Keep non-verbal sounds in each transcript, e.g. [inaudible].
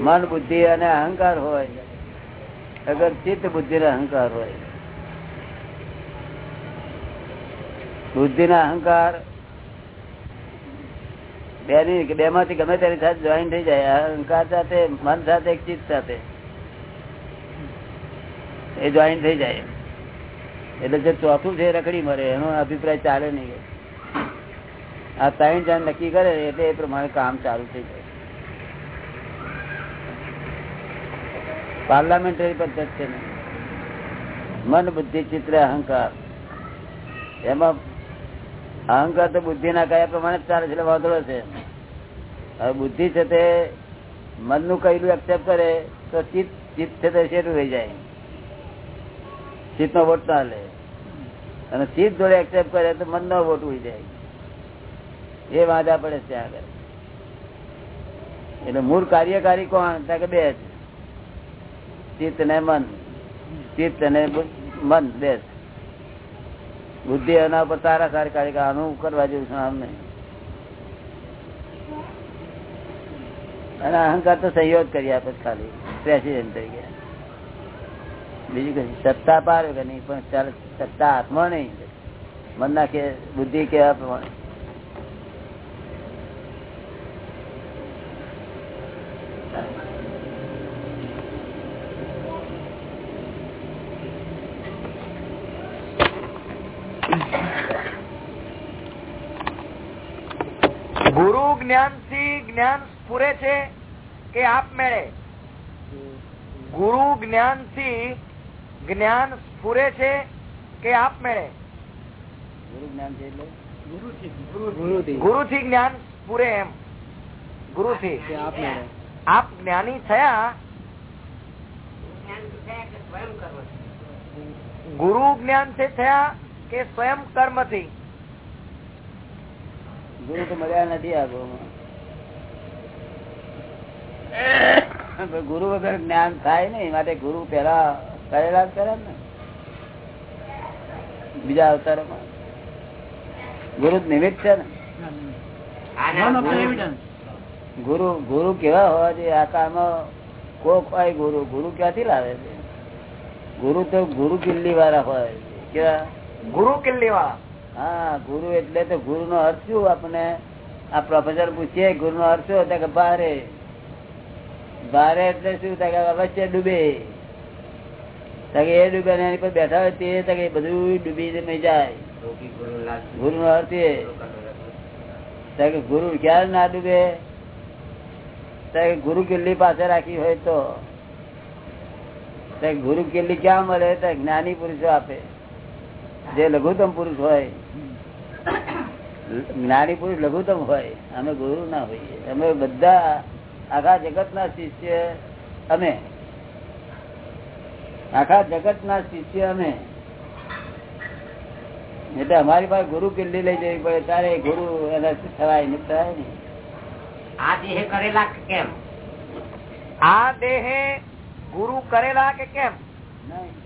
મન બુદ્ધિ અને અહંકાર હોય, અગર ચિત્ત બુદ્ધિ ને અહંકાર હોય. બુદ્ધિ ના અહંકાર બે ની બે માંથી ગમે તેની સાથે જોઈન થઈ જાય. અહંકાર સાથે, મન સાથે ચિત્ત સાથે. એ જોઈન થઈ જાય. એટલે જે ચોથું છે રખડી મરે, એનો અભિપ્રાય ચાલે નહીં. આ ત્રણ જણ નક્કી કરે એટલે એ પ્રમાણે કામ ચાલુ થઈ જાય. પાર્લામેન્ટરી પદ્ધતિ છે ને. મન, બુદ્ધિ, ચિત્ર, અહંકાર. એમાં અહંકાર તો બુદ્ધિ ના કયા પ્રમાણે ચાલે છે વાંધો છે હવે બુદ્ધિ છે તે મનનું કહેલું એક્સેપ્ટ કરે તો ચિત્ત ચિત્ત છે તે શેરું રહી જાય. ચિત્ત નો વોટ ના લે અને ચિત્ત જોડે એક્સેપ્ટ કરે તો મન નો વોટ ઉડી જાય. એ વાંધા પડે છે આગળ. એટલે મૂળ કાર્યકારી કોણ? કે બે ચિત્ત ને મન. ચિત્ત અને મન, બે બુદ્ધિ એના ઉપર તારા સારી કાર્ય આનું કરવા જેવું છે આમ અને અહંકાર તો સહયોગ કરી આપે ખાલી પ્રેસિડેન્ટ તરીકે. બીજું કઈ સત્તા પાર કે નહીં? પણ સત્તા હાથમાં નહીં. મન ના કે, બુદ્ધિ કેવા પ્રમાણે ગુરુ જ્ઞાનથી જ્ઞાન પૂરે છે કે આપમેળે ગુરુ જ્ઞાનથી જ્ઞાન સ્ફુરે છે કે આપમેળે ગુરુ જ્ઞાન છે એટલે? ગુરુ થી જ્ઞાન સ્ફુરે એમ. ગુરુ થી આપ જ્ઞાની થયા. ગુરુ જ્ઞાનથી થયા કે સ્વયં કર્મથી ગુરુ તો મળ્યા નથી આ ગુરુ વગર જ્ઞાન થાય નહીં માટે ગુરુ પેલા કરેલા જ કરે ને. બીજા અવતારોમાં. ગુરુ નિમિત્ત છે ને. ગુરુ ગુરુ કેવા હોવા જોઈએ? આ કાળમાં કોક હોય ગુરુ. ગુરુ ક્યાંથી લાવે છે? ગુરુ તો ગુરુ કિલ્લી વાળા હોય કેવા? ગુરુ કિલ્લી વાળા હા ગુરુ એટલે તો ગુરુ નો અર્થ શું આપણે? આ પ્રોફેસર પૂછીએ ગુરુ નો અર્થ શું? કે ભારે. ભારે એટલે શું? થાય કે અવશ્ય ડૂબે. એ ડૂબે એની પર બેઠા હોય તે કે બધું ડૂબી નહીં જાય. ગુરુ નો અર્થ એ. ગુરુ ક્યારે ના ડૂબે? ગુરુ કિલ્લી પાસે રાખી હોય તો. ગુરુ કિલ્લી ક્યાં મળે? તો જ્ઞાની પુરુષો આપે. જે લઘુત્તમ પુરુષ હોય. જ્ઞાની પુરુષ લઘુત્તમ હોય અમે ગુરુ ના હોઈએ. અમે બધા આખા જગત ના શિષ્ય અમે. આખા જગત ના શિષ્ય અમે. એટલે અમારી પાસે ગુરુ કિલ્લી લઈ જવી પડે ત્યારે ગુરુ એના થવાય ને થાય ને. આ દેહ કરેલા કેમ? આ દેહ ગુરુ કરેલા કે કેમ? નહીં.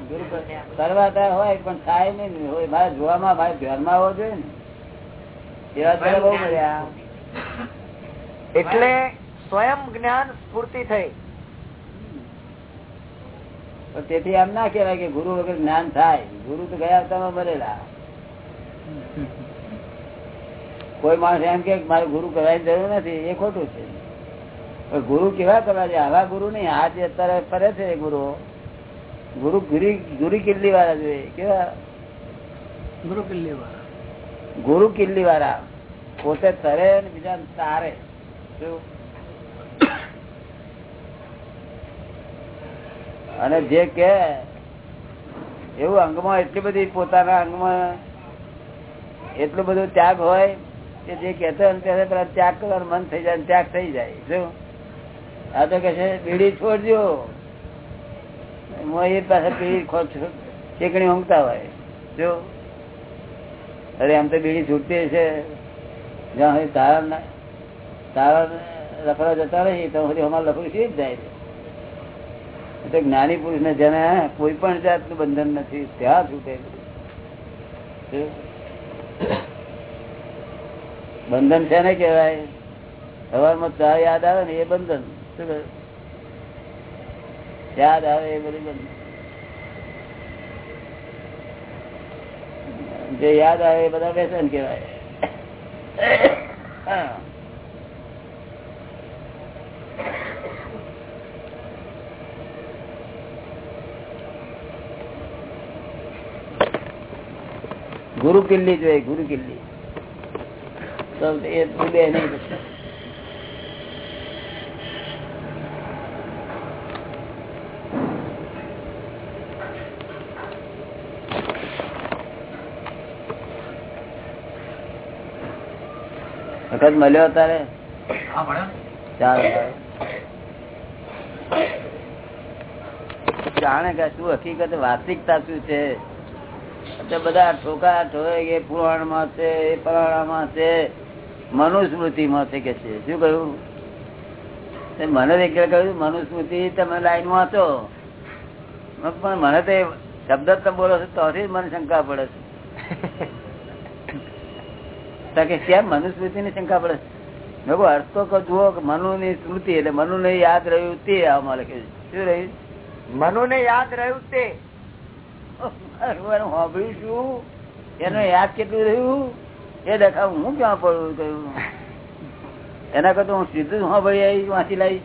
ગુરુ કરવા ત્યાં હોય પણ થાય નહીં. હોય મારે જોવામાં મારે ધ્યાનમાં આવવો જોઈએ ને. એવા બહુ મળ્યા. એટલે સ્વયં જ્ઞાન સ્ફૂર્તિ થઈ. તેથી એમ ના કેવાય કે ગુરુ વગર જ્ઞાન થાય. ગુરુ તો ગયા તમે મરેલા કોઈ માણસ એમ કે મારે ગુરુ કરવાની જરૂર નથી એ ખોટું છે. ગુરુ કેવા કરવા છે આવા ગુરુ નહીં. આ જે અત્યારે ફરે છે ગુરુ ગુરુ ગુરી ગુરી કિલ્લી વાળા જોઈએ કેવા? ગુરુ કિલ્લી વાળા ગુરુ કિલ્લી વાળા પોતે તરે અને બીજા તારે. અને જે કે એવું અંગમાં એટલી બધી પોતાના અંગમાં એટલું બધું ત્યાગ હોય કે જે કેતો ત્યારે પેલા ત્યાગ કરવાનું મન થઈ જાય ત્યાગ થઈ જાય. શું? આ તો કે છે બીડી છોડજો. ચેકણી ઊંઘતા હોય. જો? અરે આમ તો બીડી છૂટતી છે જ્યાં સુધી તારા ના- તારા લફડા જતા રહી તો સુધી અમારે લફડું સી જ જાય? છે એટલે જ્ઞાની પુરુષ ને જેને કોઈ પણ જાતનું બંધન નથી, ત્યાં છૂટે. બંધન છે ને કેવાય સવારમાં ચા યાદ આવે ને એ બંધન. શું યાદ આવે એ બધું જે યાદ આવે એ બધા વ્યસન કેવાય ગુરુ કિલ્લી જોઈએ ગુરુ કિલ્લી એ ડૂબે નહીં. વખત મળ્યો તારે? જાણે કે શું હકીકત વાર્ષિકતા શું છે? બધા ઠોકા ઠોય પુરાણમાં છે એ પરાણામાં છે મનુસ્મૃતિમાં છે કે છે? શું કહ્યું? મને એક કહ્યું મનુસ્મૃતિ તમે લાઈન વાંચો પણ મને તો શબ્દ જ તમે બોલો છો જ મને શંકા પડે છે. તો [laughs] કે કેમ મનુસ્મૃતિ ની શંકા પડે? મેં કહું અર્થ તો જુઓ મનુ ની સ્મૃતિ એટલે મનુ ને યાદ રહ્યું તે આમાં લખે છે. શું રહ્યું? મનુ ને યાદ રહ્યું તે. સાંભળ્યું શું એનો યાદ કેટલું રહ્યું? એ દેખાવ હું ક્યાં પડું કહ્યું. એના કરતા હું સીધું સાંભળી આવી વાંચી લાવી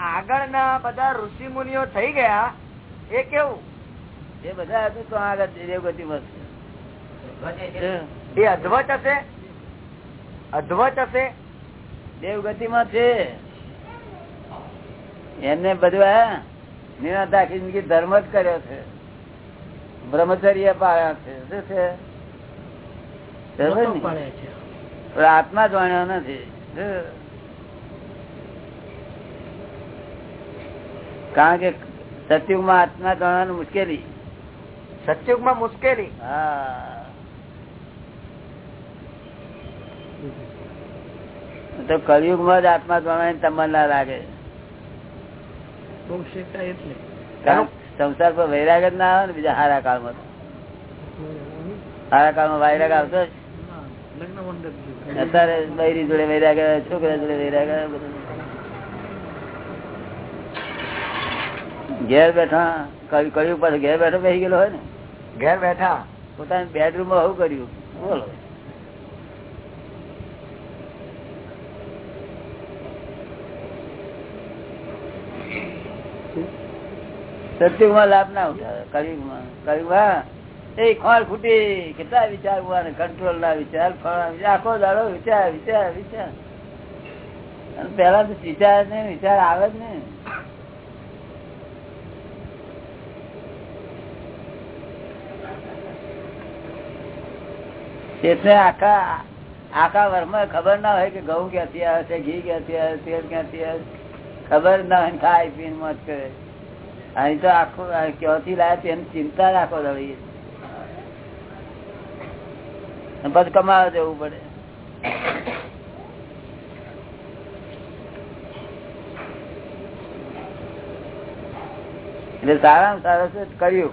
આગળના બધા ઋષિ મુનિઓ થઈ ગયા. એ કેવું? એ બધા હતું તો આગળ દેવગતિ માં વધે છે. છે. એ અધવટ હશે? અધવટ હશે? દેવગતિ માં છે. એમને બધા આખી જિંદગી ધર્મ જ કર્યો છે. બ્રહ્મચર્ય પાડ્યા છે. શું છે? આત્મા જાણ્યો નથી. કારણ કે સતયુગમાં આત્મા જાણવાનું મુશ્કેલી. સતયુગમાં મુશ્કેલી. તો કલયુગ કળિયુગમાં જ આત્મા પ્રમાણે તમન્ના લાગે. સંસાર પર વૈરાગ જ ના આવે ને બીજા હારા કાળમાં માં હારા કાળમાં વૈરાગ આવતો. અત્યારે બૈરી જોડે વૈરાગ છોકરા જોડે વૈરાગ ઘેર બેઠા કયું કળિયુગ પાસે ઘેર બેઠો બેસી ગયેલો હોય ને. ઘેર બેઠા. પોતાના બેડરૂમમાં આવું કર્યું. બોલો. સત્યુગમાં લાભ ના ઉઠાવે. કળિયુગમાં કળિયુગમાં એ ખોળ ફૂટી કેટલા વિચાર ઊભા કંટ્રોલ ના વિચાર આખો દાડો વિચાર વિચાર વિચાર. પેલા તો વિચાર ને, વિચાર આવે જ ને. એટલે આખા આખા વર્ષમાં ખબર ના હોય કે ઘઉં ક્યાંથી આવે છે, ઘી ક્યાંથી આવે તેલ ક્યાંથી આવે ખબર ના હોય ખાય પીને મત કરે. અહીં તો આખું ક્યાંથી લાવે તેની ચિંતા રાખો દળી પછી કમાવા જવું પડે. એટલે સારામાં સારું કર્યું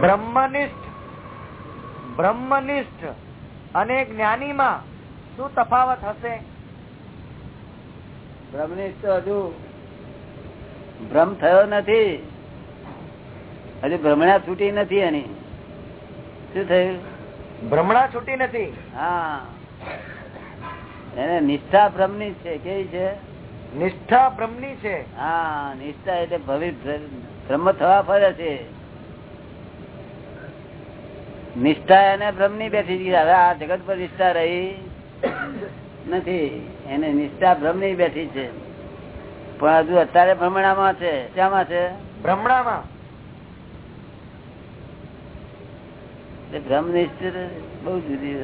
બ્રહ્મનિષ્ઠ બ્રહ્મનિષ્ઠ અને જ્ઞાનીમાં શું તફાવત હશે? બ્રહ્મનિષ્ઠ હજુ ભ્રમ થયો નથી. હજુ ભ્રમણા છૂટી નથી એની. શું થયું? ભ્રમણા છૂટી નથી. હા. એને નિષ્ઠા ભ્રમની છે. કેવી છે? નિષ્ઠા ભ્રમની છે. હા નિષ્ઠા એટલે ભવિષ્ય. બ્રહ્મ થવા ફરે છે. નિષ્ઠા અને ભ્રમની બેઠી છે હવે આ જગત પર નિષ્ઠા રહી નથી. એને નિષ્ઠા ભ્રમની બેઠી છે. પણ હજુ અત્યારે ભ્રમણામાં છે. શામાં છે? એટલે બ્રહ્મ નિષ્ઠ બહુ જુદી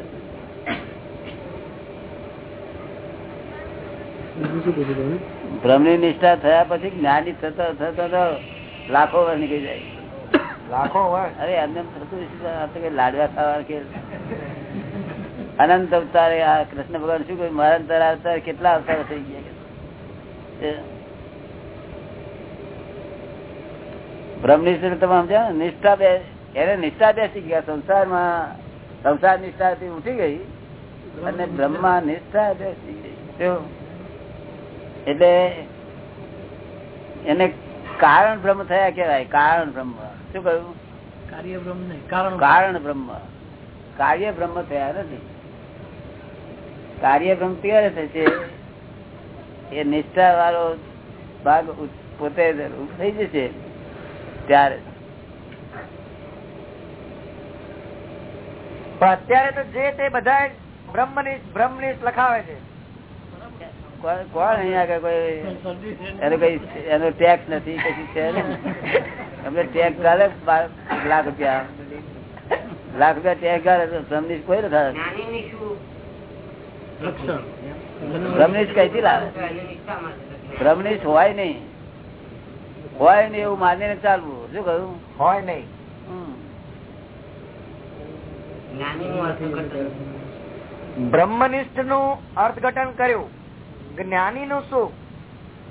ભ્રમની નિષ્ઠા થયા પછી જ્ઞાની થતો થતો તો લાખો વર્ષ નીકળી જાય. અનંત અવતારે આ કૃષ્ણ ભગવાન શું કહ્યું? મારા અંતર અવતાર કેટલા અવતાર થઈ ગયા બ્રહ્મનિષ્ઠ તમે સમજ્યા? નિષ્ઠા બે એને નિષ્ઠા બેસી ગયા. સંસારમાં સંસાર નિષ્ઠાથી ઉઠી ગઈ. અને બ્રહ્મા નિષ્ઠા બેસી ગઈ. એટલે એને કારણ બ્રહ્મ થયા કેવાય કારણ બ્રહ્મ. શું કહ્યું? કાર્ય બ્રહ્મ નહીં કારણ બ્રહ્મ. કાર્ય બ્રહ્મ. થયા નથી. કાર્ય બ્રહ્મ ક્યારે થશે? એ નિષ્ઠા વાળો ભાગ પોતે થઈ જશે ત્યારે. પણ અત્યારે તો જે તે બધા બ્રહ્મ બ્રહ્મનિષ્ઠ લખાવે છે. કોણ અહીંયા આગળ કોઈ એનો કઈ એનો ટેક્સ નથી કશું છે અમને ટેક્સ ગાલે લાખ રૂપિયા. લાખ રૂપિયા ટેક્સ ગાલે તો કોઈ નથી રમનીશ કઈથી લાવે. બ્રહ્મનિષ્ઠ હોય નહીં. હોય નહીં એવું માનીને ચાલવું. શું કહ્યું? હોય નહીં. હમ. બ્રહ્મનિષ્ઠનું અર્થઘટન કર્યું. જ્ઞાની નું શું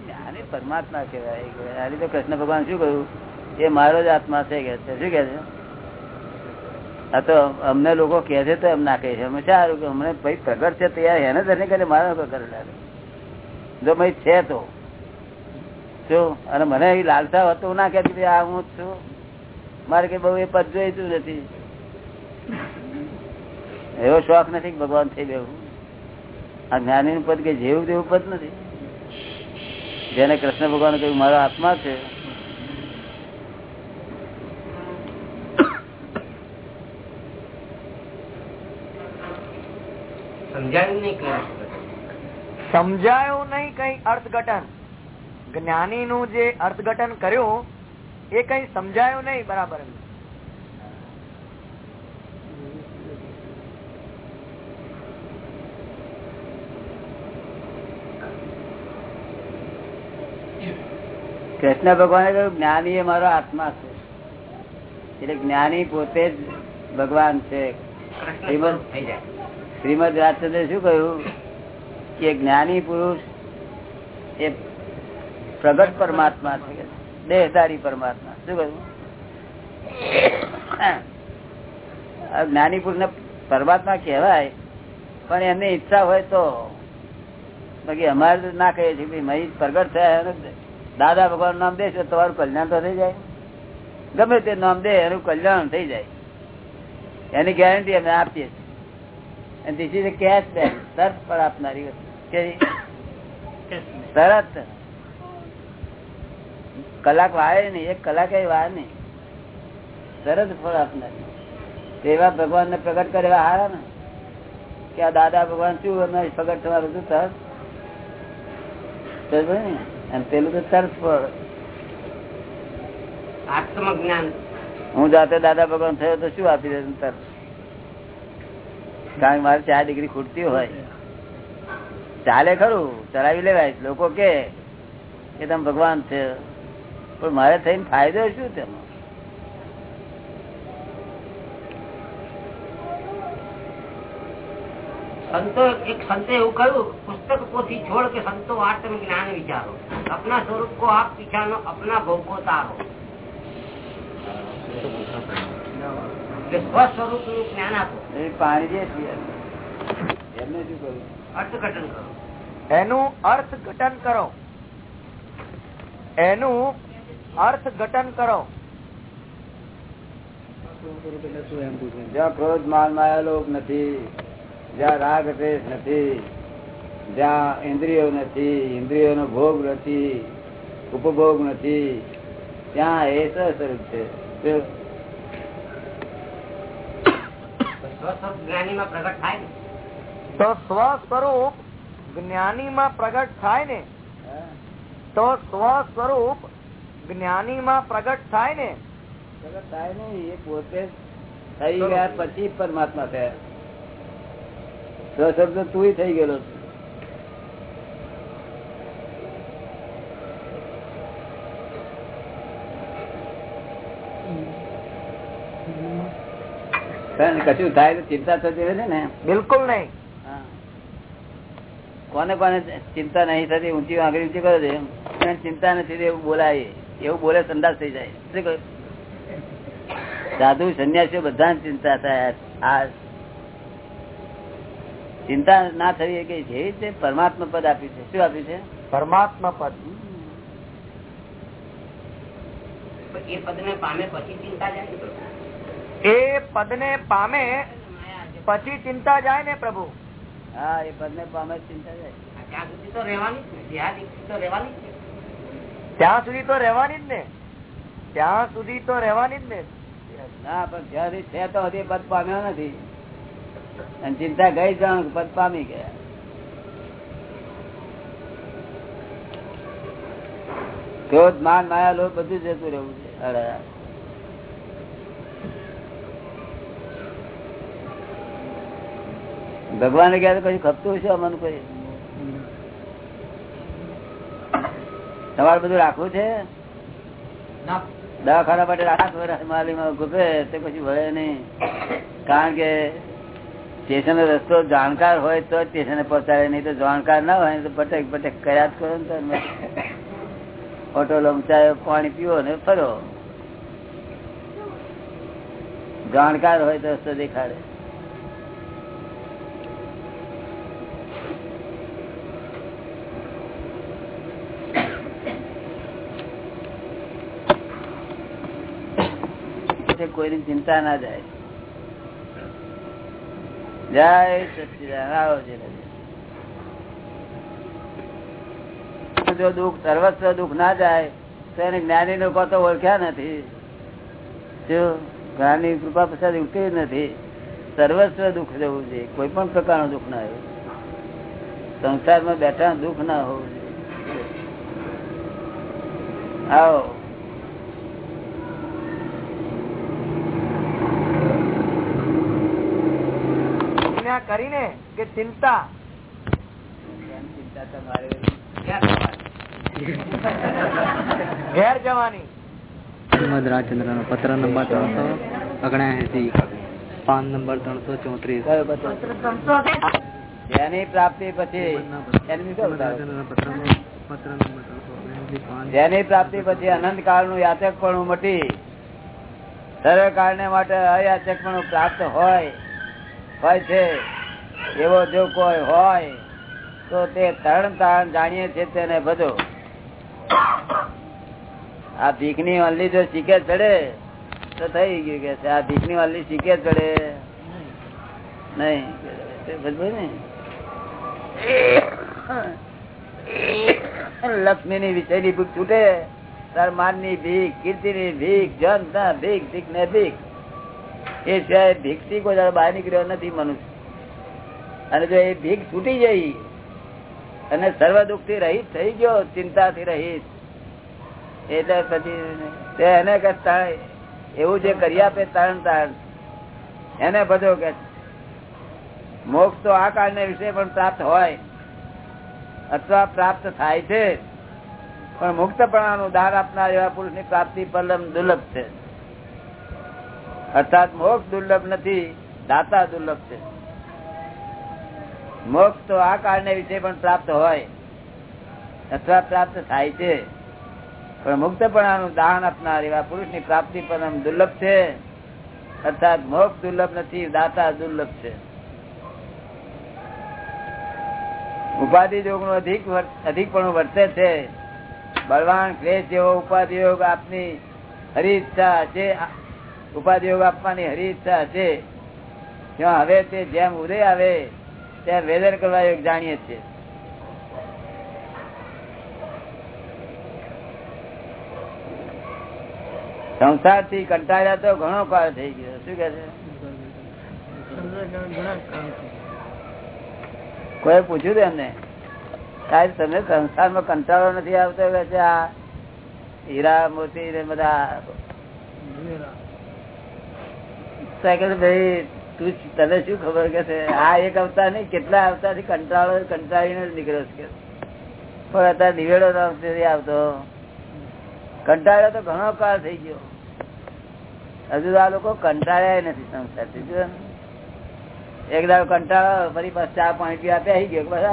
જ્ઞાની પરમાત્મા કેવાય તો કૃષ્ણ ભગવાન શું કહ્યું? એ મારો જ આત્મા છે કે શું કે છે? આ તો અમને લોકો કે છે તો એમ ના કહે છે. અમે સારું કે અમને ભાઈ પ્રગટ છે, તૈયાર એને ધરને કરે મારા પ્રગટ લાગે જો ભાઈ છે તો. શું? અને મને એ લાલસા હતો ના કે આ હું જ છું. મારે કે બહુ એ પદ જોઈતું નથી. એવો શોખ નથી ભગવાન થઈ ગયું આ જ્ઞાની નું પદ કે જેવું તેવું પદ નથી. જેને કૃષ્ણ ભગવાન કહ્યું મારો આત્મા છે. સમજાયું નહીં કઈ સમજાયું નહીં કઈ અર્થઘટન. જ્ઞાની નું જે અર્થઘટન કર્યું એ કઈ સમજાયું નહીં બરાબર કૃષ્ણ ભગવાને કહ્યું જ્ઞાની એ મારો આત્મા છે. એટલે જ્ઞાની પોતે જ ભગવાન છે. શ્રીમદ રાજચંદ્રે શું કહ્યું? કે જ્ઞાની પુરુષ એ પ્રગટ પરમાત્મા છે. દેહધારી પરમાત્મા. શું કહ્યું? જ્ઞાની પુરુષ ને પરમાત્મા કહેવાય પણ એમની ઈચ્છા હોય તો. બાકી અમારે ના કહીએ છીએ મહી પ્રગટ થયા દાદા ભગવાન નામ દેશો તમારું કલ્યાણ તો થઈ જાય. ગમે તે નામ દે એનું કલ્યાણ થઈ જાય. એની ગેરંટી અમે આપીએ છીએ. Is a તરત ફળ આપનારી તરત. કલાક વાળે નહીં એક કલાક વાર નહીં. તરત ફળ આપનારી. તેવા ભગવાન ને પ્રગટ કરે હારા ને? કે આ દાદા ભગવાન શું પ્રગટ થવાનું હતું તરત? ને? અને પેલું તો તરત ફળ આત્મજ્ઞાન. હું જાતે દાદા ભગવાન થયો તો શું આપી દે તરત કારણ કે મારે ચાર ડિગ્રી ખૂટતી હોય. ચાલે ખરું ચલાવી લેવાય. લોકો કે કે તમે ભગવાન છે પણ મારે થઈને ફાયદો શું તેમાં? સંતો એક સંતે એવું કહ્યું પુસ્તક પોથી છોડ કે સંતો આત્મ જ્ઞાન વિચારો. અપના સ્વરૂપ કો આપ પીછાનો અપના ભોગ તારો. સ્વસ્વરૂપનું જ્ઞાન આપો. એમને શું કરું અર્થઘટન કરો. એનું અર્થઘટન કરો. એનું અર્થઘટન કરો. જ્યાં ક્રોધ માલમાં લોક નથી. જ્યાં રાગ દ્વેષ નથી જ્યાં ઇન્દ્રિયો નથી ઇન્દ્રિયોનો ભોગ નથી ઉપભોગ નથી ત્યાં એ સ્વસ્વરૂપ છે. શું? સ્વ સ્વરૂપ જ્ઞાની માં પ્રગટ થાય ને? તો સ્વ સ્વરૂપ જ્ઞાની માં પ્રગટ થાય ને? તો સ્વ સ્વરૂપ જ્ઞાની માં પ્રગટ થાય ને? પ્રગટ થાય નહીં એ પોતે થઈ ગયા પછી પરમાત્મા થયા. સ્વસ્વરૂપ તો થઈ ગયેલો કશું થાય તો ચિંતા થતી રહે ને? બિલકુલ નહીં. કોને કોને ચિંતા નહીં થતી ઊંચી આંગળી ઊંચી કરે છે ચિંતા નથી એવું બોલાય. એવું બોલે સંદાસ થઈ જાય? સાધુ સંન્યાસીઓ બધા ચિંતા થાય. આ ચિંતા ના થવી કે જે તે પરમાત્મા પદ આપ્યું છે શું આપ્યું છે? પરમાત્મા પદ. એ પદ ને પામે પછી ચિંતા જાય ને પ્રભુ. એ પદને પામે પછી ચિંતા જાય ને પ્રભુ. હા એ પદ ને પામે ચિંતા જાય. ત્યાં સુધી તો રહેવાની જ ને દેહા દીક્ષિત તો રહેવાની જ ને. ત્યાં સુધી તો રહેવાની જ ને. ત્યાં સુધી તો રહેવાની જ ને. ના પણ જ્યાં છે તો હજી પદ પામ્યો નથી. અને ચિંતા ગઈ જાણ પદ પામી ગયા. ક્રોધ માન માયા લોભ બધું જતું રહેવું છે. અરે. ભગવાને કહે તો કઈ ખપતું હશે અમને કોઈ? તમારે બધું રાખવું છે? દવાખાના માટે રાખ વર્ષ માલીમાં ગુપે તે પછી વળે નહીં. કારણ કે સ્ટેશન રસ્તો જાણકાર હોય તો સ્ટેશને પહોંચાડે, નહીં તો જાણકાર ના હોય, તો પટેક પટેક કર્યા જ કરો ને તમે ઓટો લમચાયો પાણી પીવો ને ફરો. જાણકાર હોય તો રસ્તો દેખાડે. કોઈની ચિંતા ના જાય. જય જો દુઃખ, સર્વસ્વ દુઃખ ના જાય, તો એને જ્ઞાની લોકો તો ઓળખ્યા નથી. જો જ્ઞાની કૃપા પ્રસાદ ઉઠી નથી, સર્વસ્વ દુઃખ જવું છે કોઈ પણ પ્રકારનું દુઃખ ના હોય. સંસારમાં બેઠા દુઃખ ના હોવું જોઈએ. આવો. આજ્ઞા કરીને કે ચિંતા? ચિંતા તમારે ઘેર જવાની. શ્રીમદ રાજચંદ્ર નો પત્ર નંબર ત્રણસો ઓગણસી પાન નંબર ત્રણસો ચોત્રીસ? જેની પ્રાપ્તિ પછી એની જેની પ્રાપ્તિ પછી અનંત કાળનું યાચક પણ મટી સર્વ કારણે માટે અયાચક પણ પ્રાપ્ત હોય. હોય છે. એવો જો કોઈ હોય, તો તે તરણ તારણ જાણીએ છે તેને બધો. આ ભીખની અલ્લી જો શીખે ચડે, તો થઈ ગયું કે આ ભીખની અલ્લી શીખે ચડે. નહીં. લક્ષ્મી ની વિષયની ભૂખ છૂટે. તાર માનની ભીખ કીર્તિ ની ભીખ જન ભીખ ભીખ ને ભીખ. એ સિવાય ભીખથી કોઈ દાડો બહાર નીકળ્યો નથી મનુષ્ય. અને જો એ ભીખ છૂટી જઈ અને સર્વ દુઃખથી રહિત થઈ ગયો ચિંતા થી રહીત એટલે પછી એને કે એવું જે કરી આપે તારણ તારણ એને બધો કે મોક્ષ તો આ કાળને વિશે પણ પ્રાપ્ત હોય, અથવા પ્રાપ્ત થાય છે, પણ મુક્તપણાનું દાન આપનાર એવા પુરુષની પ્રાપ્તિ પરલમ દુર્લભ છે. અર્થાત મોક્ષ દુર્લભ નથી, દાતા દુર્લભ છે. મોક્ષ તો આ કાળને વિશે પણ પ્રાપ્ત હોય, અથવા પ્રાપ્ત થાય છે. પણ મુક્તપણાનું દાન આપનાર એવા પુરુષની પ્રાપ્તિ પરમ દુર્લભ છે. અર્થાત મોક્ષ દુર્લભ નથી, દાતા દુર્લભ છે. ઉપાધિ યોગનું અધિક પણ અધિકપણું વર્તે છે. બળવાન ક્લેશ જેવો ઉપાધિ યોગ આપની હરી ઈચ્છા છે ઉપાધિ યોગ આપવાની હરી ઈચ્છા છે ત્યાં હવે તે જેમ ઉદય આવે ત્યાં વેધર કરવા યોગ જાણીએ છીએ. સંસારથી કંટાળ્યા તો ઘણો કાળ થઈ ગયો. શું કે છે? કોઈ પૂછ્યું હતું એમને? સાહેબ, તમે સંસારમાં કંટાળો નથી આવતો? કે છે આ હીરા, મોતી બધા. સાયકલ ભાઈ, તું તને શું ખબર કે છે? આ એક અવતાર નહીં કેટલા અવતારથી કંટાળો, કંટાળીને જ નીકળ્યો છે પણ અત્યારે નિવેડો નથી આવતો. કંટાળો તો ઘણો કાળ થઈ ગયો. હજુ આ લોકો કંટાળ્યા નથી સંસારથી જો એક દાડો કંટાળો, ફરી બસ ચા, પાણી પી આપે ગયો. બસ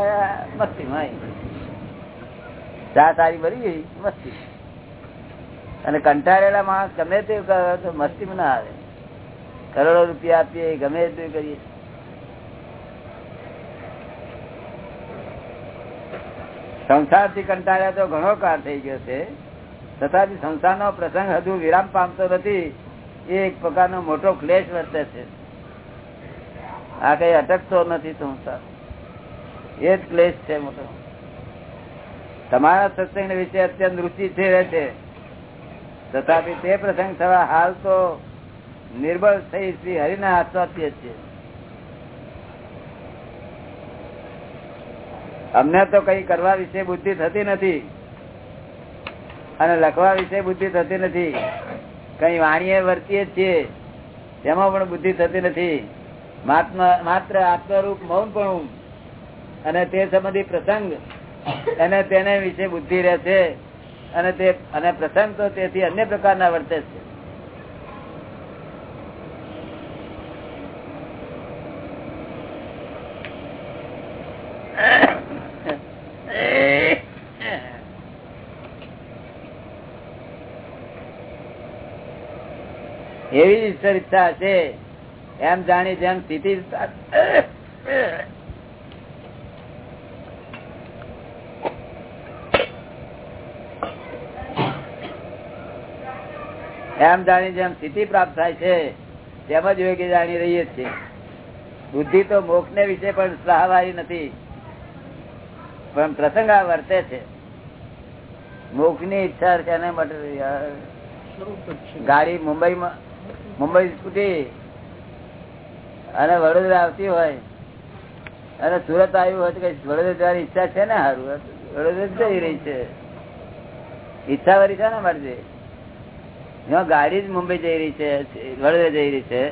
મસ્તી માં ચા સારી ભરી ગઈ, મસ્તી. અને કંટાળેલા માણસ ગમે તે મસ્તી માં ના આવે. કરોડો રૂપિયા આપીએ ગમે એટલું કરીએ. સંસારથી કંટાળ્યા તો ઘણો કાર થઈ ગયો છે. તથાપી સંસારનો પ્રસંગ હજુ વિરામ પામતો નથી. એ એક પ્રકારનો મોટો ક્લેશ વર્તે છે. આ કઈ અટકતો નથી સંસાર. એ જ ક્લેશ છે મોટો. તમારા સત્સંગ વિશે અત્યંત રુચિ છે રહે છે તથાપી તે પ્રસંગ થવા હાલ તો નિર્બળ થઈ શ્રી હરિના આત્મહત્ય છે અમને તો કઈ કરવા વિશે બુદ્ધિ થતી નથી અને લખવા વિશે બુદ્ધિ થતી નથી. કઈ વાણીએ વર્તીએ છીએ તેમાં પણ બુદ્ધિ થતી નથી. માત્ર આત્મરૂપ મૌન પણ. અને તે સંબંધી પ્રસંગ અને તેને વિશે બુદ્ધિ રહે છે અને તે, અને પ્રસંગ તો તેથી અન્ય પ્રકારના વર્તે છે. એવી ઈશ્વર ઈચ્છા હશે એમ જાણી જેમ સ્થિતિ એમ જાણી જેમ સ્થિતિ પ્રાપ્ત થાય છે તેમ જ યોગ્ય જાણી રહીએ છીએ. બુદ્ધિ તો મોક્ષ ને વિશે પણ સહાવારી નથી પણ પ્રસંગ આ વર્તે છે. મોક્ષની ઈચ્છા છે માટે ગાડી મુંબઈમાં મુંબઈ સ્કૂટી અને વડોદરા આવતી હોય અને સુરત આવ્યું હોય તો કઈ વડોદરા જવાની ઈચ્છા છે ને સારું વડોદરા જઈ રહી છે. ઈચ્છા વરી છે ને મારી જ્યાં ગાડી જ મુંબઈ જઈ રહી છે, વડોદરા જઈ રહી છે.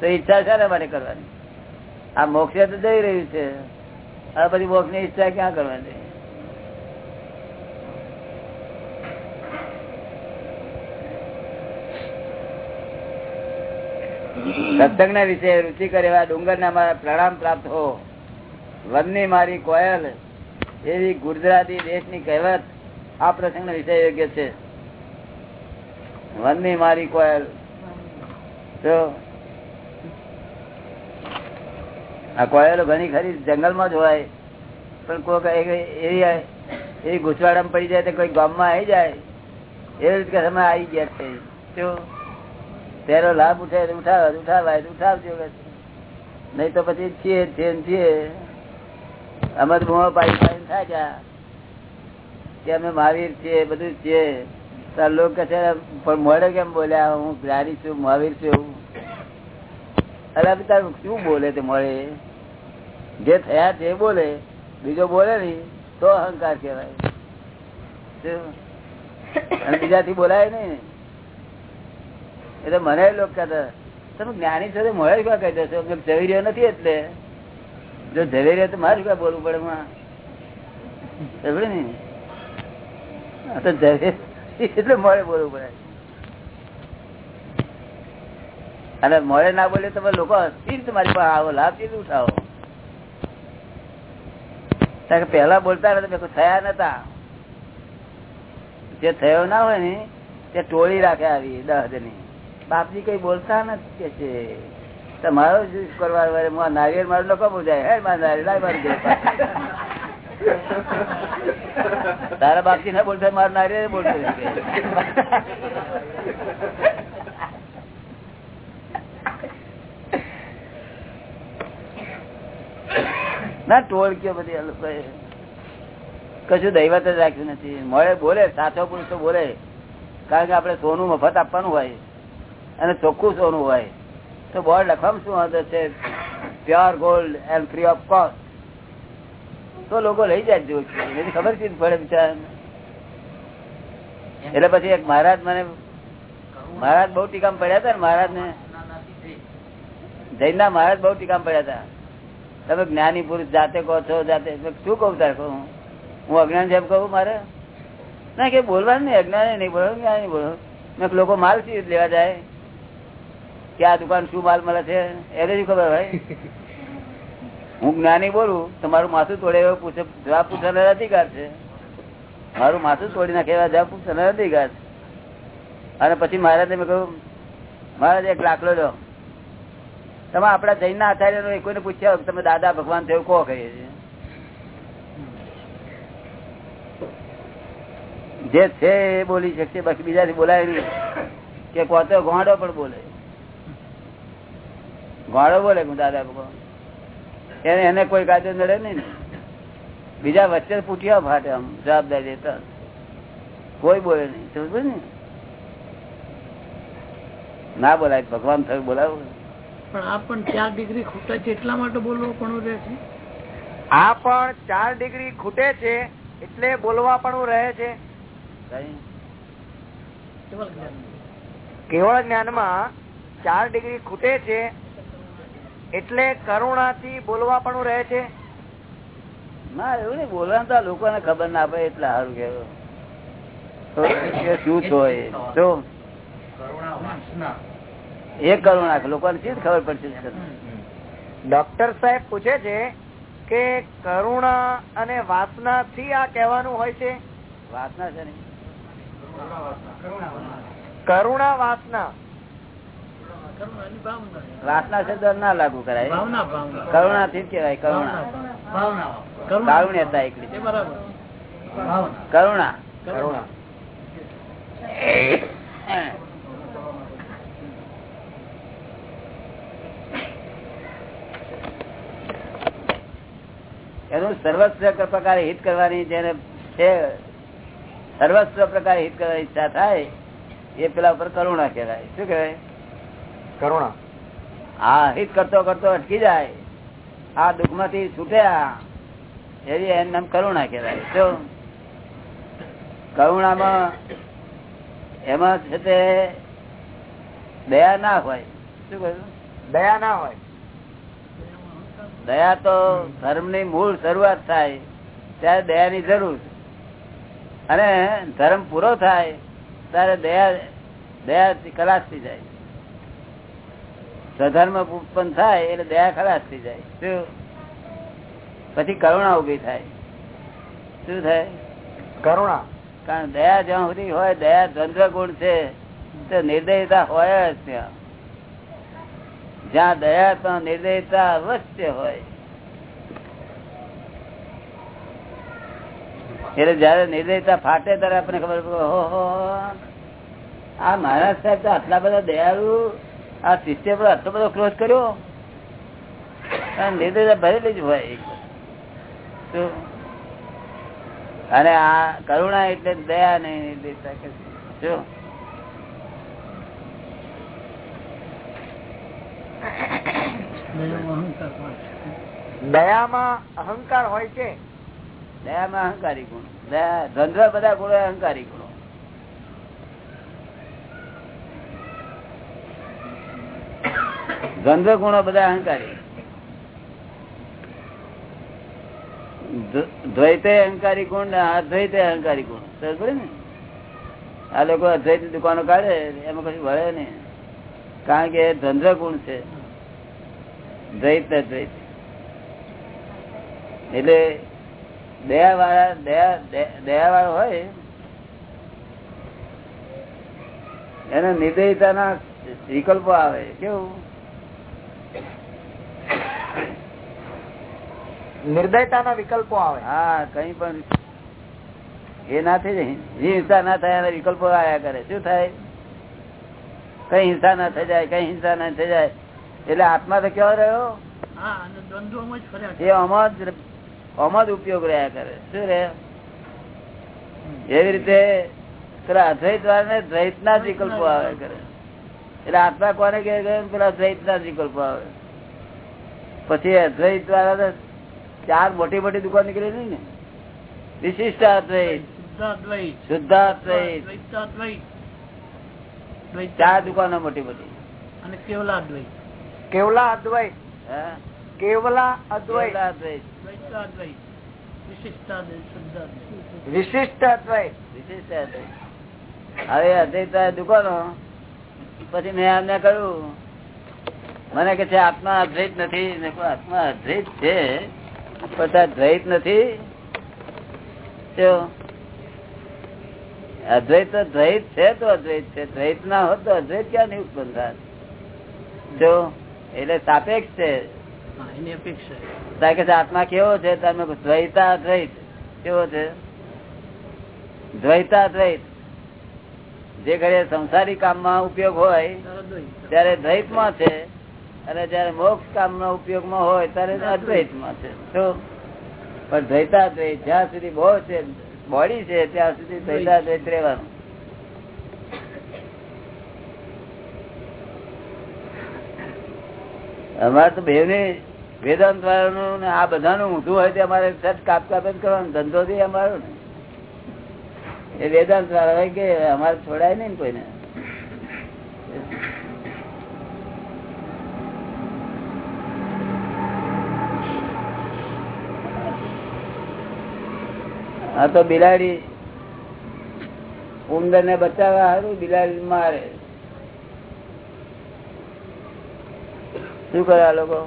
તો ઈચ્છા છે ને મારે કરવાની? આ મોક્ષે તો જઈ રહ્યું છે. આ પછી મોક્ષની ઈચ્છા ક્યાં કરવાની? સત્સંગ ના વિશે રુચિકર એવા ડુંગર ના મારા પ્રણામ પ્રાપ્ત હો. વનની મારી કોયલ, એવી ગુજરાતી દેશની કહેવત, આ પ્રસંગ વિષય યોગ્ય છે. વનની મારી કોયલ. તો, આ કોયલો ઘણી ખરી જંગલમાં જ હોય પણ કોઈ એવી એવી ઘૂસવાડામાં પડી જાય તો કોઈ ગામમાં આવી જાય, એવી રીતે સમય આવી ગયા છે. તેનો લાભ ઉઠે ઉઠાવે ઉઠાવાય ઉઠાવજો નહીં તો પછી છીએ છીએ છીએ. અમે તો મોં પાડી પાડીને થાક્યા કે અમે મહાવીર છીએ, બધું છીએ. છે, પણ મોડે કેમ બોલ્યા? હું જ્ઞાની છું, મહાવીર છું અરે શું બોલે તે મળે જે થયા તે બોલે. બીજો બોલે નહીં, તો અહંકાર કહેવાય. શું? અને બીજાથી બોલાય નહીં. એટલે મને લોકો કહેતા તમે જ્ઞાની છો મળે શું કહી દેશો જવી રહ્યો નથી એટલે? જો જવી રહ્યો તો મારે શું બોલવું પડે માં એટલે મળે બોલવું પડે. અને મળે ના બોલે તમે લોકો હસી તમારી પાસે આવો લાભ કેવી ઉઠાવો. કારણ કે પેલા બોલતા નતા થયા નતા. જે થયો ના હોય ને, તે ટોળી રાખે આવી દસ જણી બાપજી કઈ બોલતા નથી કે છે? તમારો શું કરવા વારે માં નારિયેળ મારું લોકો બોજાય હે, મારા નારિયેળ, લાય મારી ઘેર તારા બાપજી ના બોલતા મારું નારિયેર બોલતો ના, ટોળકીઓ બધી આ લોકો કશું દૈવત જ રાખ્યું નથી. મળે, બોલે, સાચો પુરુષ બોલે. કારણ કે આપણે સોનું મફત આપવાનું હોય. અને ચોખ્ખું સોનું હોય. તો બોર્ડ લખવામાં શું વાંધો છે? Pure gold and free of cost તો લોકો લઈ જાય જો એની ખબર છે પડે બિચારા એટલે પછી એક મહારાજ મને મહારાજ બહુ ટીકામ પડ્યા હતા ને મહારાજ ને જૈન મહારાજ બહુ ટીકામ પડ્યા હતા. તમે જ્ઞાની પુરુષ જાતે કહો છો જાતે. શું કહું તાર કહું? હું અજ્ઞાન જેમ કહું મારે? ના કે બોલવાનું નહીં. અજ્ઞાન નહીં બોલો નહીં બોલો. મેં લોકો માલ ચીજ લેવા જાય? કે આ દુકાન શું માલ મળે છે? એને શું ખબર ભાઈ હું જ્ઞાની બોલું, તમારું મારું માથું તોડે જવાબ પૂછવાનો અધિકાર છે. મારું માથું તોડી નાખે એવા જવાબ પૂછવાનો અધિકાર છે. અને પછી મહારાજે મેં કહ્યું, મહારાજ, એક લાકડો લો. તમે આપડા જૈન ના આચાર્ય કોઈને પૂછ્યા તમે દાદા ભગવાન થયો કહો કહીએ છીએ જે છે એ બોલી શકશે, બાકી બીજાથી બોલાય નહીં. કે કોતો ગોંડો પણ બોલે. ગોંડો બોલે દાદા ભગવાન. એને એને કોઈ કાયદો નડે નહીં ને. બીજા વચ્ચે પૂછ્યા ફાટે આમ જવાબદારી લેતા. કોઈ બોલે નહીં. સમજ ને? ના બોલાય ભગવાન થયું બોલાવું. પણ આ પણ ચાર ડિગ્રી ખૂટે છે એટલા માટે બોલવું પણ રહે છે. આ પણ ચાર ડિગ્રી ખૂટે છે એટલે બોલવા પણ રહે છે. કેવળ જ્ઞાન. માં જ્ઞાનમાં ચાર ડિગ્રી ખૂટે છે એટલે કરુણાથી બોલવા પણ રહે છે? ના એવું નહીં. બોલવાનું તો લોકોને ખબર ના પડે એટલે સારું કે શું છો એ? શું એ કરુણા લોકોને શી ખબર પડશે? ડોક્ટર સાહેબ પૂછે છે કે કરુણા અને વાસના થી આ કહેવાનું હોય છે? વાસના છે ને? કરુણા વાસના. વાસના શબ્દ ના લાગુ કરાય. કરુણા થી જ કરુણા. કરુણા કારુણ્યતા એકલી કરુણા. કરુણા. એનું સર્વસ્વ પ્રકારે હિત કરવાની જેને છે સર્વસ્વ પ્રકારે હિત કરવાની ઈચ્છા થાય એ પેલા ઉપર કરુણા કહેવાય. શું કહેવાય? કરુણા. હા હિત કરતો કરતો અટકી જાય. આ દુઃખમાંથી છૂટ્યા. એવી એમ નામ કરુણા કહેવાય. જો કરુણામાં એમાં છે તે દયા ના હોય. શું કહ્યું? દયા ના હોય. દયા તો ધર્મની મૂળ શરૂઆત થાય ત્યારે દયા ની જરૂર. અને ધર્મ પૂરો થાય ત્યારે દયા દયા કલાશ થઈ જાય. સ્વધર્મ ઉત્પન્ન થાય એટલે દયા ખલાસ થઈ જાય. પછી કરુણા ઊભી થાય. શું થાય? કરુણા. કારણ દયા જ્યાં સુધી હોય દયા દ્વંદ્વ ગુણ છે. તો નિર્દયતા હોય જ ત્યાં. જ્યાં દયા ત્યાં નિર્દયતા અવશ્ય હોય. એટલે જયારે નિર્દયતા ફાટે ત્યારે આપણને ખબર પડે આ મહારાજ સાહેબ તો આટલા બધા દયાળુ આ શિષ્ય પર આટલો બધો ક્રોધ કર્યો? ભરેલી જ હોય અને આ કરુણા એટલે દયા નહીં જો. દયામાં અહંકાર હોય છે. દયામાં અહંકારી ગુણ. દયા ધંધા બધા ગુણો અહંકારી ગુણો. દ્વંદ્વ ગુણો બધા અહંકારી. દ્વૈતે અહંકારી ગુણ ને અદ્વૈતે અહંકારી ગુણ. સમજ ને? આ લોકો અદ્વૈત દુકાનો કાઢે, એમાં કશું વળે નહીં. કારણ કે એ ગુણ છે. દ્વૈત અદ્વૈત. એટલે દયા વાળા દયા દયા વાળો હોય, એને નિર્દયતાના વિકલ્પો આવે. કેવું? નિર્દયતાના વિકલ્પો આવે. હા કઈ પણ. એ ના થઈ જાય. હિંસા ના થાય એના વિકલ્પો આવ્યા કરે. શું થાય? કઈ હિંસા ના થઈ જાય કઈ હિંસા ના થઈ જાય. એટલે આત્મા તો કેવો રહ્યો. એ આમાં જ ઉપયોગ રહ્યા કરે. શું રહે? એવી રીતે અદ્વૈત વાળા દ્વૈત ના જ વિકલ્પો આવ્યા કરે. એટલે આત્મા કોને કે પેલા અદ્વૈત ના વિકલ્પ આવે. પછી અદ્વૈત વાળા ચાર મોટી મોટી દુકાન નીકળેલી ને. વિશિષ્ટ અદ્વૈત. શુદ્ધાદ્વૈત. શુદ્ધાદ્વૈત. દ્વૈતાદ્વૈત દ્વૈત ચાર દુકાનો મોટી મોટી. અને કેવલા અદ્વૈત હા? કેવલા અદ્વૈત શુદ્ધાદ્વૈત દ્વૈતાદ્વૈત વિશિષ્ટાદ્વૈત શુદ્ધાદ્વૈત. વિશિષ્ટ અદ્વૈત વિશિષ્ટ અદ્વૈત હવે અદ્વૈત દુકાનો પછી મેં એમને કહ્યું મને કે છે આત્મા અદ્વૈત નથી. આત્મા અદ્વૈત છે તાર દ્વૈત નથી. અદ્વૈત તો દ્વૈત છે તો અદ્વૈત છે દ્વૈત ના હોત તો અદ્વૈત ક્યાં નહીં ઉત્પન્ન થાય જો એટલે સાપેક્ષ છે. કે આત્મા કેવો છે? તમે દ્વૈતા દ્વૈત કેવો છે? દ્વૈતા દ્વૈત જે ઘરે સંસારી કામમાં ઉપયોગ હોય ત્યારે દ્વૈત. છે અને જયારે મોક્ષ કામના ઉપયોગમાં હોય ત્યારે અદ્વૈતમાં છે. શું પણ દ્વૈતાદ્વૈત જ્યાં સુધી બહુ છે બોડી છે ત્યાં સુધી દ્વૈતાદ્વૈત રહેવાનું. અમારે તો બેવની વેદાંત વાળાનું ને આ બધાનું ઊંધું હોય તે અમારે સટ કાપ કાપ જ કરવાનો ધંધો થી અમારો ને એ વેદાંત વાળા હોય કે અમારે છોડાય નઈ ને કોઈને. હા તો બિલાડી ઉંદર ને બચાવવા સારું બિલાડી મારે. શું કરે આ લોકો?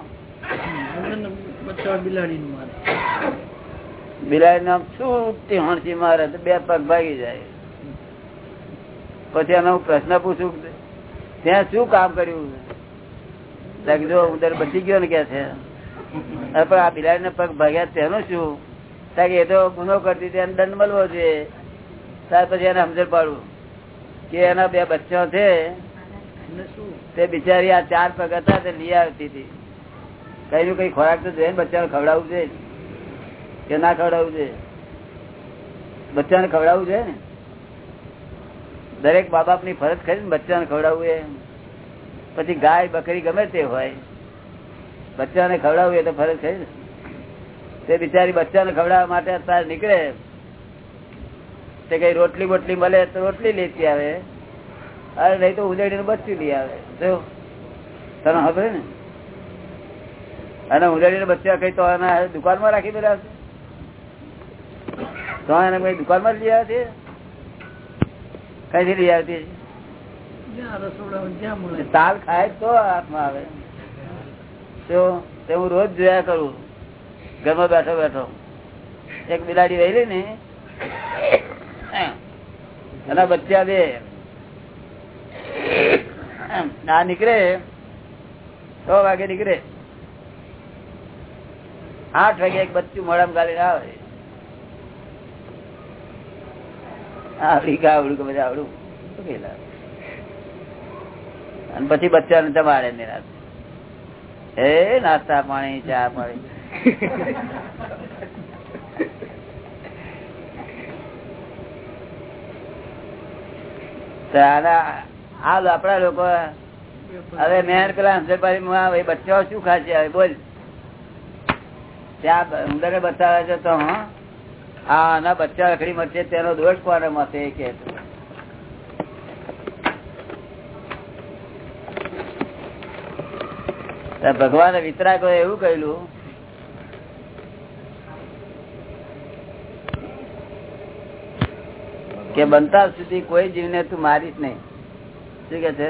બિલાડી નું મારે. બિલાડી નામ છૂટતી હણસી મારે બે પગ ભાગી જાય. પછી એનો પ્રશ્ન પૂછું ત્યાં શું કામ કર્યું? તો કે જો ઉંદર બચી ગયો ને કે છે? પણ આ બિલાડી ને પગ ભાગ્યા તેનું શું? કારણ એ તો ગુનો કરતી એને દંડ મળવો જોઈએ. ત્યાર પછી એને સમજણ પાડવું કે એના બે બચ્ચા છે. તે બિચારી આ ચાર પગ હતા તે લઈ આવતી હતી. કઈ નું કઈ ખોરાક તો જોઈએ બચ્ચાને ખવડાવવું જોઈએ. કે ના ખવડાવવું છે? બચ્ચાને ખવડાવવું છે? ને દરેક મા બાપની ફરજ ખરી ને બચ્ચાને ખવડાવવું એ. પછી ગાય, બકરી ગમે તે હોય, બચ્ચાને ખવડાવવું એ તો ફરજ ખરી તે બિચારી બચ્ચાને ખવડાવવા માટે અત્યારે નીકળે. તે કઈ રોટલી બોટલી મળે તો રોટલી લેતી આવે. અરે નહીં તો ઉદેડીને બચ્ચી લઈ આવે. જો, તને ખબર ને? અને ઉદેડીને બચ્ચા કઈ તો દુકાનમાં રાખી દેલા છે તો એને કઈ દુકાનમાં જ લઈ છે? કઈથી લઈ મળે. તાલ ખાય તો હાથમાં આવે. તો તે હું રોજ જોયા કરું. ઘરમાં બેઠો બેઠો. એક બિલાડી રહી ને. એના બચ્ચા બે ના નીકળે. છ વાગે નીકળે. આઠ વાગે એક બચ્ચું મોડામાં ગાડી આવે. આવડી કે આવડું કે બધા આવડું? અને પછી બચ્ચાને તમારે નિરાશ એ નાસ્તા પાણી, ચા પાણી. હાલ આપડા લોકો હવે મેં પેલા હંસરપારી બચ્ચા શું ખાશે? હવે બોલ. ત્યાં ઉંદર બતાવે છે તો, હા? આ ના, બચ્ચા રખડી મરશે તેનો દોષ કોને મતે કે ભગવાને વિતરાગો એવું કહેલું, કે બનતા સુધી કોઈ જીવને તું મારીશ નહીં. શું કે છે?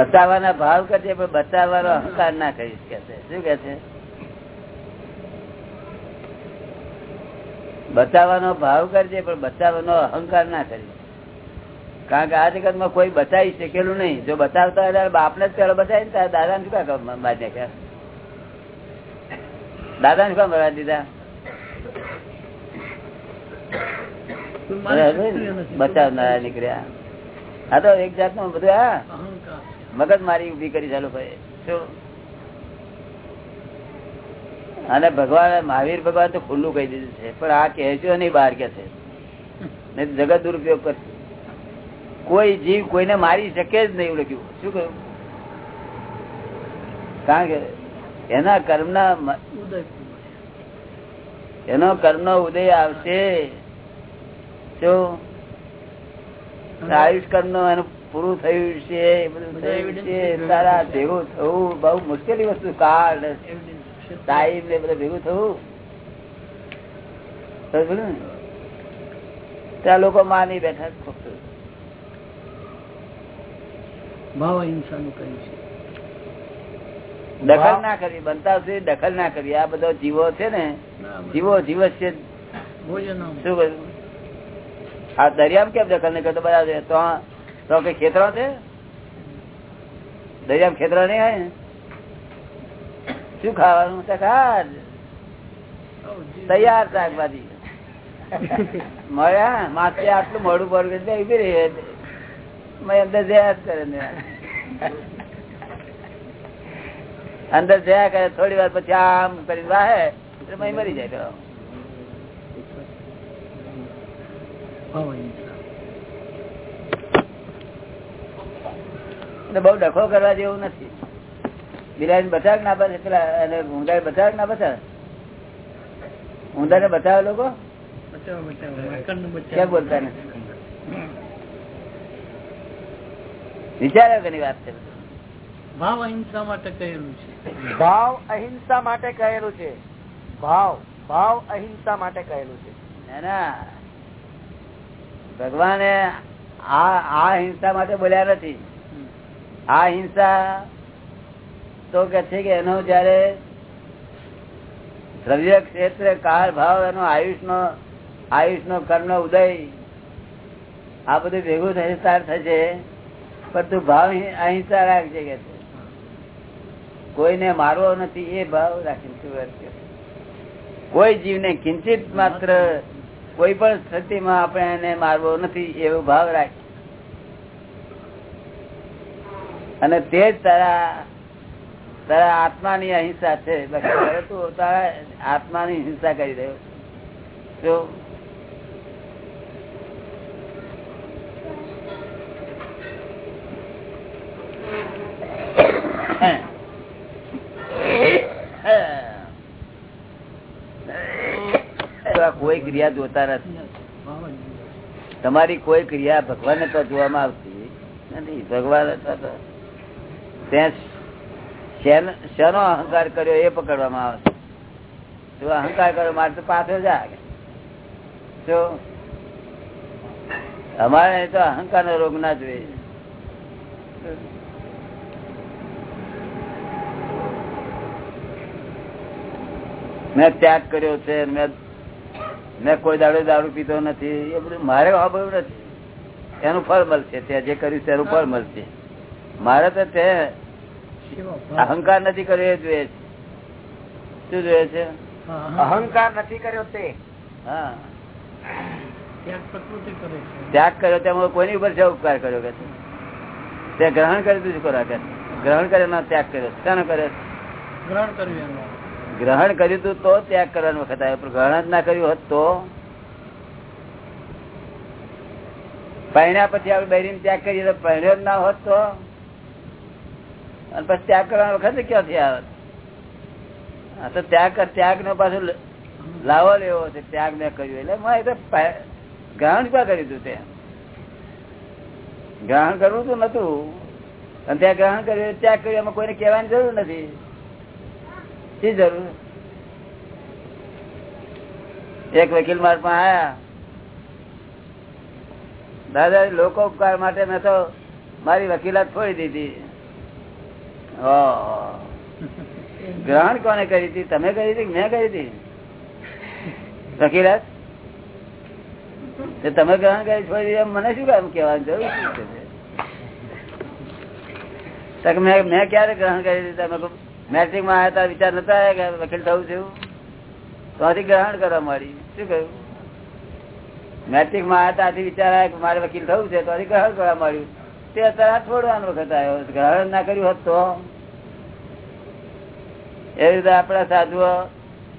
બચાવવાના ભાવ કરજે પણ બતાવવાનો અહંકાર ના કરીશ કે છે. શું કે છે? બચાવવાનો ભાવ કરજે પણ બતાવવાનો અહંકાર ના કરીશ. કારણ કે આ જગતમાં કોઈ બચાવી શકેલું નહીં. જો બચાવતા હોય બાપને જ પેલો બતાવી ને ત્યારે દાદા ને શું કામ નાખ્યા દાદા ને શું કામ દીધા. બચાવનારા નીકળ્યા. આ તો એક જાતનું બધું હા. અહંકાર. મગજ મારી ઊભી કરી ચાલુ ભાઈ અને ભગવાન, મહાવીર ભગવાન તો ખુલ્લું કહી દીધું છે, પણ આ કહેજો નહીં બહાર કે છે. જગત દુરુપયોગ કરશે કોઈ જીવ કોઈને મારી શકે જ નહીં લખ્યું શું કહ્યું? કારણ કે એના કર્મના એનો કર્મનો ઉદય આવશે. શું? આયુષ કર્મ નો એનું પૂરું થયું છે બધું થયું છે તારા ભેગું થવું બહુ મુશ્કેલી વસ્તુ કાર્ડ ટાઈમ ને બધું ભેગું થવું? ત્યાં લોકો માની બેઠા ખોટું ભાવ અહિંસાનું કહ્યું છે? દખલ ના કરવી બનતા સુધી દખલ ના કરવી આ બધો જીવો છે ને જીવો જીવ છે શું કહ્યું? આ દરિયામાં કેમ દખલ નહીં કરતો? બધા તો તો કઈ ખેતરો છે? દરિયામાં ખેતરો નહીં આવે? શું ખાવાનું? તૈયાર શાકભાજી. મળ્યા માથે આટલું મોડું ઊભી અંદર જયા કરે અંદર જયા કરે, થોડી વાર પછી આમ કરી વાહે, એટલે મરી જાય પેલો. ભાવ અહિંસા એટલે બહુ ડખો કરવા જેવું નથી. બિલાડી બચાવ ના બચે પેલા અને ઊંધા બચાવ ના બચાવે? ઊંધા ને બચાવે લોકો. ક્યાં બોલતા નથી? વિચારે વગરની વાત છે. ભાવ અહિંસા માટે કહેલું છે. ભાવ અહિંસા માટે કહેલું છે. ભાવ ભાવ અહિંસા માટે કહેલું છે. ના, ના. ભગવાને આ આ હિંસા માટે બોલ્યા નથી. આ હિંસા તો કે છે કે એનો જયારે દ્રવ્ય ક્ષેત્ર, કાળ, ભાવ, એનો આયુષ નો આયુષ નો કર્મ ઉદય આ બધું ભેગું થશે તાર થશે, પણ તું ભાવ અહિંસા રાખજે કે કોઈને મારવો નથી, એ ભાવ રાખી. કોઈ જીવને કિંચિત માત્ર કોઈ પણ સ્થિતિમાં આપણે એને મારવો નથી, એવો ભાવ રાખ અને તે જ તારા તારા આત્માની અહિંસા છે. તું તારા આત્માની હિંસા કરી રહ્યો જો કોઈ ક્રિયા જોતા નથી. તમારી કોઈ ક્રિયા ભગવાન તો જોવામાં આવતી નથી. ભગવાન ત્યાં શેનો અહંકાર કર્યો એ પકડવામાં આવે જો અહંકાર કર્યો, મારે તો પાછો જાય. તો અમારે તો અહંકાર નો રોગ ના જોઈએ મેં ત્યાગ કર્યો છે, મેં કોઈ દાડો દારૂ પીતો નથી. એ બધું મારે વાપરવું નથી. એનું ફળ મળશે તે જે કર્યું છે એનું ફળ મળશે. મારે તો તે અહંકાર નથી કર્યો એ જોઈએ છે. શું જોઈએ છે. અહંકાર નથી કર્યો તે. હા. ત્યાગ પ્રકૃતિ કરે છે. ત્યાગ કર્યો તેમાં કોઈની ઉપર છે ઉપકાર કર્યો કે તે ગ્રહણ કર્યું તું શું કે? ગ્રહણ કર્યો ત્યાગ કર્યો. શાનો કર્યો? ગ્રહણ કર્યું ગ્રહણ કર્યું તું તો ત્યાગ કરવાનો વખત આવ્યો. પણ ગ્રહણ જ ના કર્યું હોત તો? પહેણ્યા પછી આપણે બહેરી ત્યાગ કરીએ તો પહેણ્યો જ ના હોત તો? અને પછી ત્યાગ કરવાનો વખત ક્યાંથી આવે? તો ત્યાગ ત્યાગ નો પાછું લાવો લેવો છે, ત્યાગ મેં કર્યું. એટલે મેં તો ગ્રહણ ક્યાં કર્યું હતું ગ્રહણ કરવું તો નતું અને ત્યાં ગ્રહણ કર્યું, ત્યાગ કર્યું, એમાં કોઈને કહેવાની જરૂર નથી. શી જરૂર? એક વકીલ મારા પાસે આયા. દાદા, લોકો ઉપકાર માટે મેં તો મારી વકીલાત છોડી દીધી. ગ્રહણ કોને કરી હતી? તમે કરી હતી મેં કરી હતી? તે તમે ગ્રહણ કરી છોડી મને શું કામ કેવાનું જરૂર મેં મેં ક્યારે ગ્રહણ કરી દીધી? તમે મેટ્રિકમાં આવ્યા હતા વિચાર નતા આવ્યા કે વકીલ થવું છે એવું? તો આથી ગ્રહણ કરવા મળી શું કહ્યું? મેટ્રિકમાં આવ્યા હતા વિચાર આવ્યા કે મારે વકીલ થવું છે, તો આથી ગ્રહણ કરવા મળ્યું તે અત્યારે છોડવાનો વખત આવ્યો ગ્રહણ ના કર્યું હોત તો. એવી રીતે આપડા સાધુઓ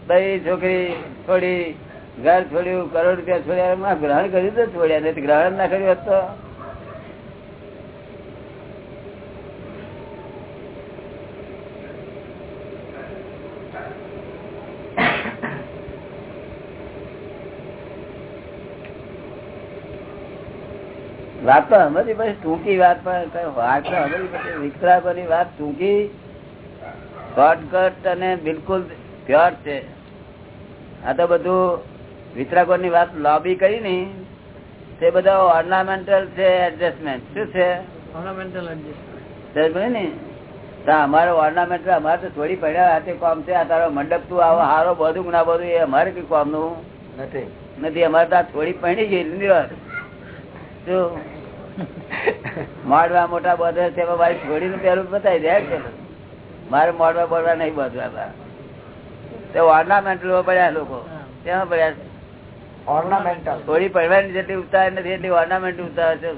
બધી છોકરી છોડી, ઘર છોડ્યું, કરોડ રૂપિયા છોડ્યા ગ્રહણ કર્યું તો છોડ્યા ગ્રહણ ના કર્યું હોત તો. વાત તો સમજી પછી ટૂંકી વાત પણ વાત તો સમજી પછી વિતરાગોની વાત ટૂંકી શોર્ટકટ અને બિલકુલ પ્યોર છે. આ તો બધું વિતરાગો ની વાત લોબી કરી ને તે બધા ઓર્નામેન્ટલ છે એડજસ્ટમેન્ટ શું છે? ઓર્નામેન્ટલ એડજસ્ટમેન્ટ ને? અમારે ઓર્નામેન્ટલ અમારે તો થોડી પડ્યા હાથે કામ છે આ તારો મંડપ તું આવો હારો બધું ના બધું એ અમારે કઈ કામનું નથી. નથી અમારે તો થોડી પડી ગઈ દિવસ શું? [laughs] મોડવા મોટા બધે એમાં મારી છોડીને પેલું બતાવી દે મારે મોડવા બોડવા નહીં બધવા તે ઓર્નામેન્ટલ પડ્યા લોકો. તેમાં પડ્યા ઓર્નામેન્ટલ થોડી પડવાની જેટલી ઉતાર નથી એટલી ઓર્નામેન્ટ ઉતાર છે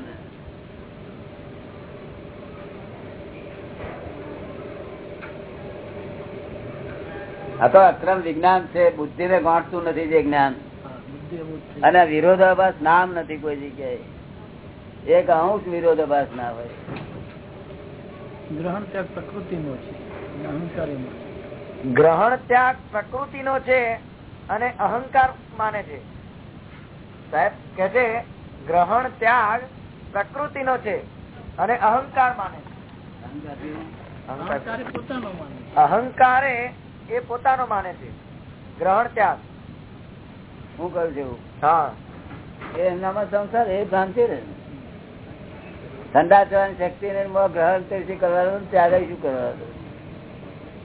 આ તો અક્રમ વિજ્ઞાન છે બુદ્ધિ ને ગોઠતું નથી જે જ્ઞાન. અને વિરોધાભાસ નામ નથી કોઈ જગ્યાએ. એક અંશ વિરોધાભાસ ના હોય. ગ્રહણ ત્યાગ અને અહંકારીનો છે. ગ્રહણ ત્યાગ પ્રકૃતિનો છે અને અહંકાર માને છે. સાહેબ કે છે ગ્રહણ ત્યાગ પ્રકૃતિનો છે અને અહંકાર માને છે. અહંકાર. એ પોતાનો માને છે. ગ્રહણ ત્યાગ. હું કહ્યું છું. હા. એ એમનામાં સંસાર એ ભ્રાંતિ ને ઠંડા થવાની શક્તિ ને ગ્રહણ કરી કરવાનું? ત્યાગ શું કરવાનું?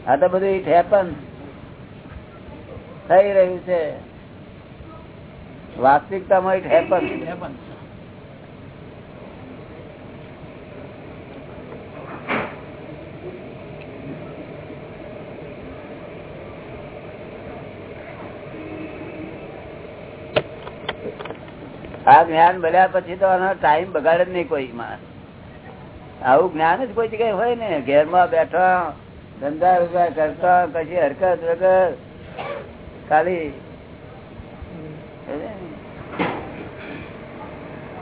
આ તો બધું ઇટ હેપન થઈ રહ્યું છે. વાસ્તવિકતામાં ઇટ હેપન. આ જ્ઞાન મળ્યા પછી તો આનો ટાઈમ બગાડે જ નહીં કોઈ માણસ. આવું જ્ઞાન જ કોઈ જગ્યાએ હોય ને. ઘેરમાં બેઠા, ધંધા રૂપિયા કરતા, પછી હરકત વગર ખાલી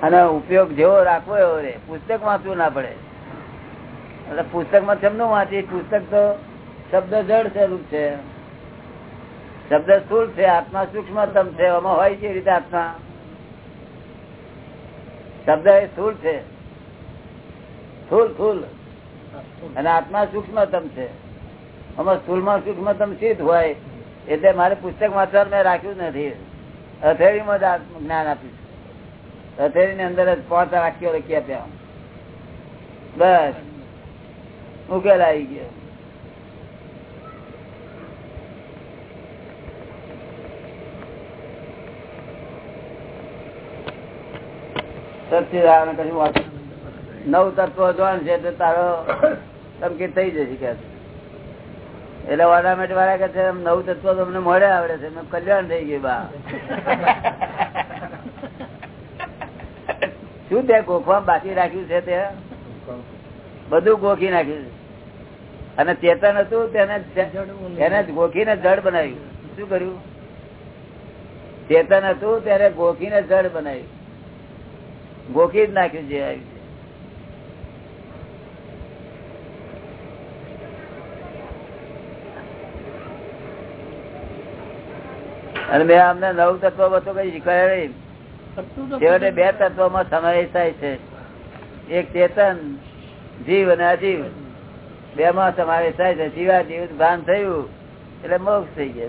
અને ઉપયોગ જેવો રાખવો એવો રે. પુસ્તક વાંચવું ના પડે. એટલે પુસ્તકમાં ચમનું વાંચી પુસ્તક તો શબ્દ જડ સ્વરૂપ છે. શબ્દ સ્થુલ છે. આત્મા સૂક્ષ્મતમ છે. એમાં હોય છે રીતે આત્મા. શબ્દ એ સ્થુલ છે. સ્થૂળ સ્થુલ. અને આત્મા સૂક્ષ્મતમ છે. આમાં સ્થુલમાં સૂક્ષ્મતમ સિદ્ધ હોય, એટલે મારે પુસ્તક વાંચવાનું મેં રાખ્યું નથી. અથેરીમાં જ જ્ઞાન આપ્યું છે. હથેળી ની અંદર જ પાંચ વાક્યો લખી આપ્યા. બસ. ઉકેલ આવી ગયો. સચ્ચિદાનંદ કશું વાંચવું નવ તત્વો જોવાનું છે તો તારો તમકી થઈ જશે કે એટલે ઓર્નામેન્ટ વાળા કે છે નવ તત્વ તમને મળે આવડે છે કલ્યાણ થઈ ગયું બા. [laughs] શું તે ગોખવા બાકી રાખ્યું છે તે? બધું ગોખી નાખ્યું છે. અને ચેતન હતું તેને એને ગોખીને જળ બનાવ્યું. શું કર્યું? ચેતન હતું ત્યારે ગોખીને જળ બનાવ્યું. ગોખી જ નાખ્યું જે આવ્યું છે. અને મેં અમને નવ તત્વો બધું કઈ શીખવાડ્યા નહીં. છેવટે બે તત્વોમાં સમાવેશ થાય છે. એક ચેતન જીવ અને અજીવ. બે માં સમાવેશ થાય છે. જીવા જીવ ભાન થયું એટલે મોક્ષ થઈ ગયો.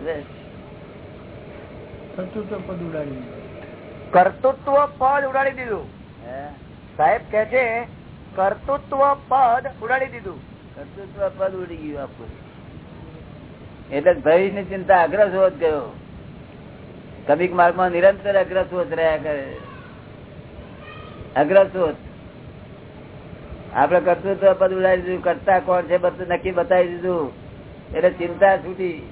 કર્તૃત્વ પદ ઉડાડી દીધું. હે? સાહેબ કે છે કર્તૃત્વ પદ ઉડાડી દીધું. કર્તૃત્વ પદ ઉડી ગયું આપણું એટલે ભવિષ્યની ચિંતા અગ્રસોત ગયો. કમિક માર્ગમાં નિરંતર અગ્રસોત રહ્યા કરે. અગ્રસોત. આપડે કરશું તો બધું ઉડાવી દીધું. કરતા કોણ છે બધું, નક્કી બતાવી દીધું. એટલે ચિંતા છૂટી.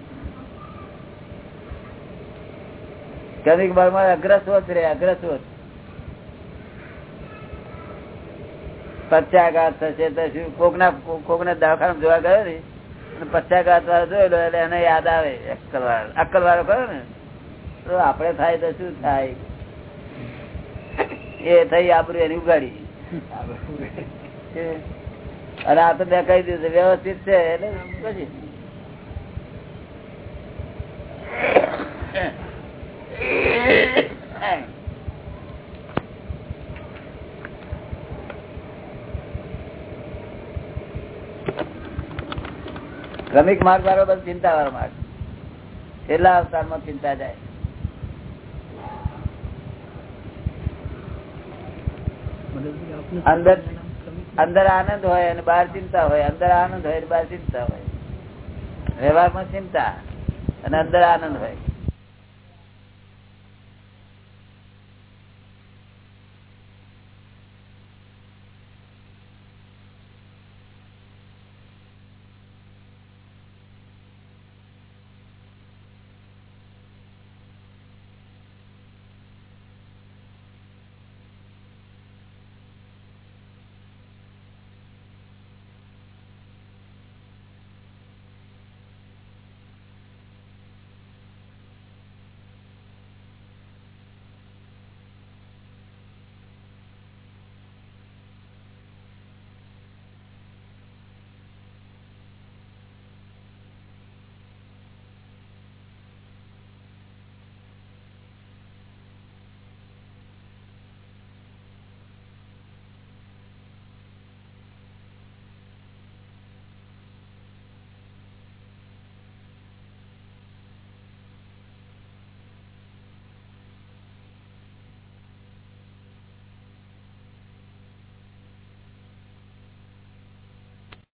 કમિક માર્ગમાં અગ્રસોત રહે અગ્રસોત. પચાઘાત થશે તો શું? કોકના કોકના દવાખાના જોવા ગયો ને? પચાઘાત વાળો જોયેલો, એટલે એને યાદ આવે. અક્કલ વાળો અક્કલ વાળો કયો ને? તો આપડે થાય તો શું થાય? એ થઈ આપડું એની ઉગાડી. અને આ તો મેં કહી દીધું વ્યવસ્થિત છે એટલે પછી. ક્રમિક માર્ગ વાળો બધો ચિંતા વાળો માર્ગ. છેલ્લા અવતારમાં ચિંતા જાય? અંદર અંદર આનંદ હોય અને બહાર ચિંતા હોય, અંદર આનંદ હોય બહાર ચિંતા હોય. વ્યવહારમાં ચિંતા અને અંદર આનંદ હોય.